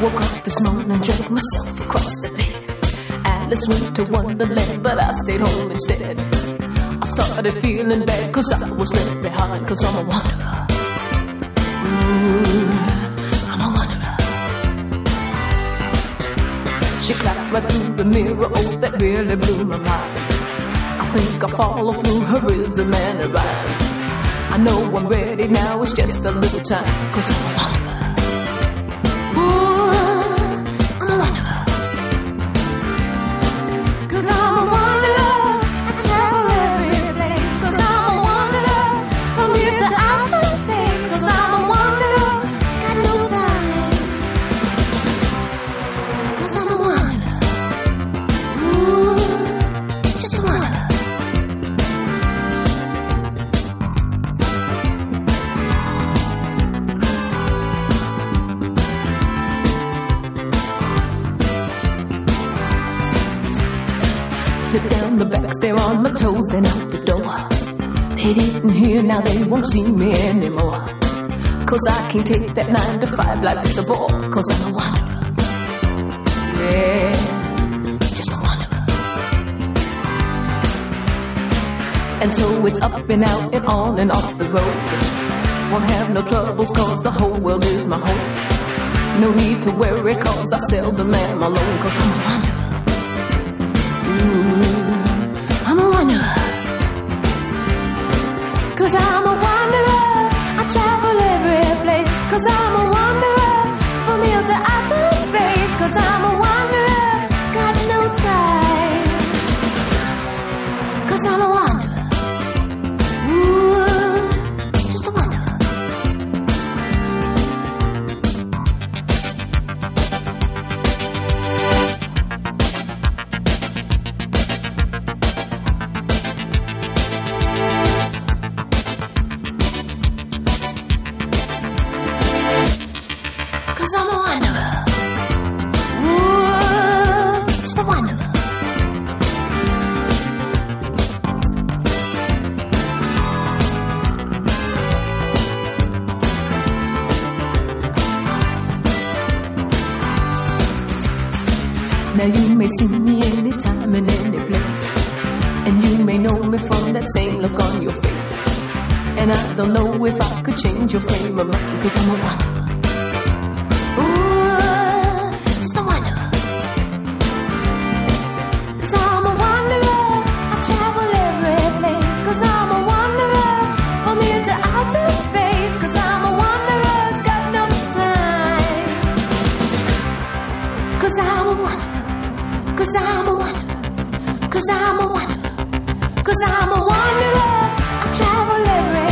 Woke up this morning, dragged myself across the bed. Alice went to Wonderland, but I stayed home instead. I started feeling bad cause I was left behind cause I'm a wanderer. Ooh, I'm a wanderer. She clapped right through the mirror, oh, that really blew my mind. I think I follow through her rhythm and her rhyme. I know I'm ready now, it's just a little time, cause I'm a wanderer. Slip down the back stair on my toes, then out the door. They didn't hear, now they won't see me anymore. Cause I can't take that nine to five life it's a. Cause I'm a wanderer. Yeah, just a wanderer. And so it's up and out and on and off the road. Won't have no troubles cause the whole world is my home. No need to worry cause I seldom am alone cause I'm a wanderer. Wanderer. Cause I'm a wanderer. I travel every place. Cause I'm a wanderer. From here to outer space. Cause I'm a wanderer. Got no time. Cause I'm a wanderer. Cause I'm a wanderer. Ooh, wanderer. Now you may see me anytime and any place. And you may know me from that same look on your face. And I don't know if I could change your frame of mind, cause I'm a wanderer. Cause I'm a wanderer. Got no time Cause I'm, cause I'm, cause I'm, cause I'm a wanderer. I travel every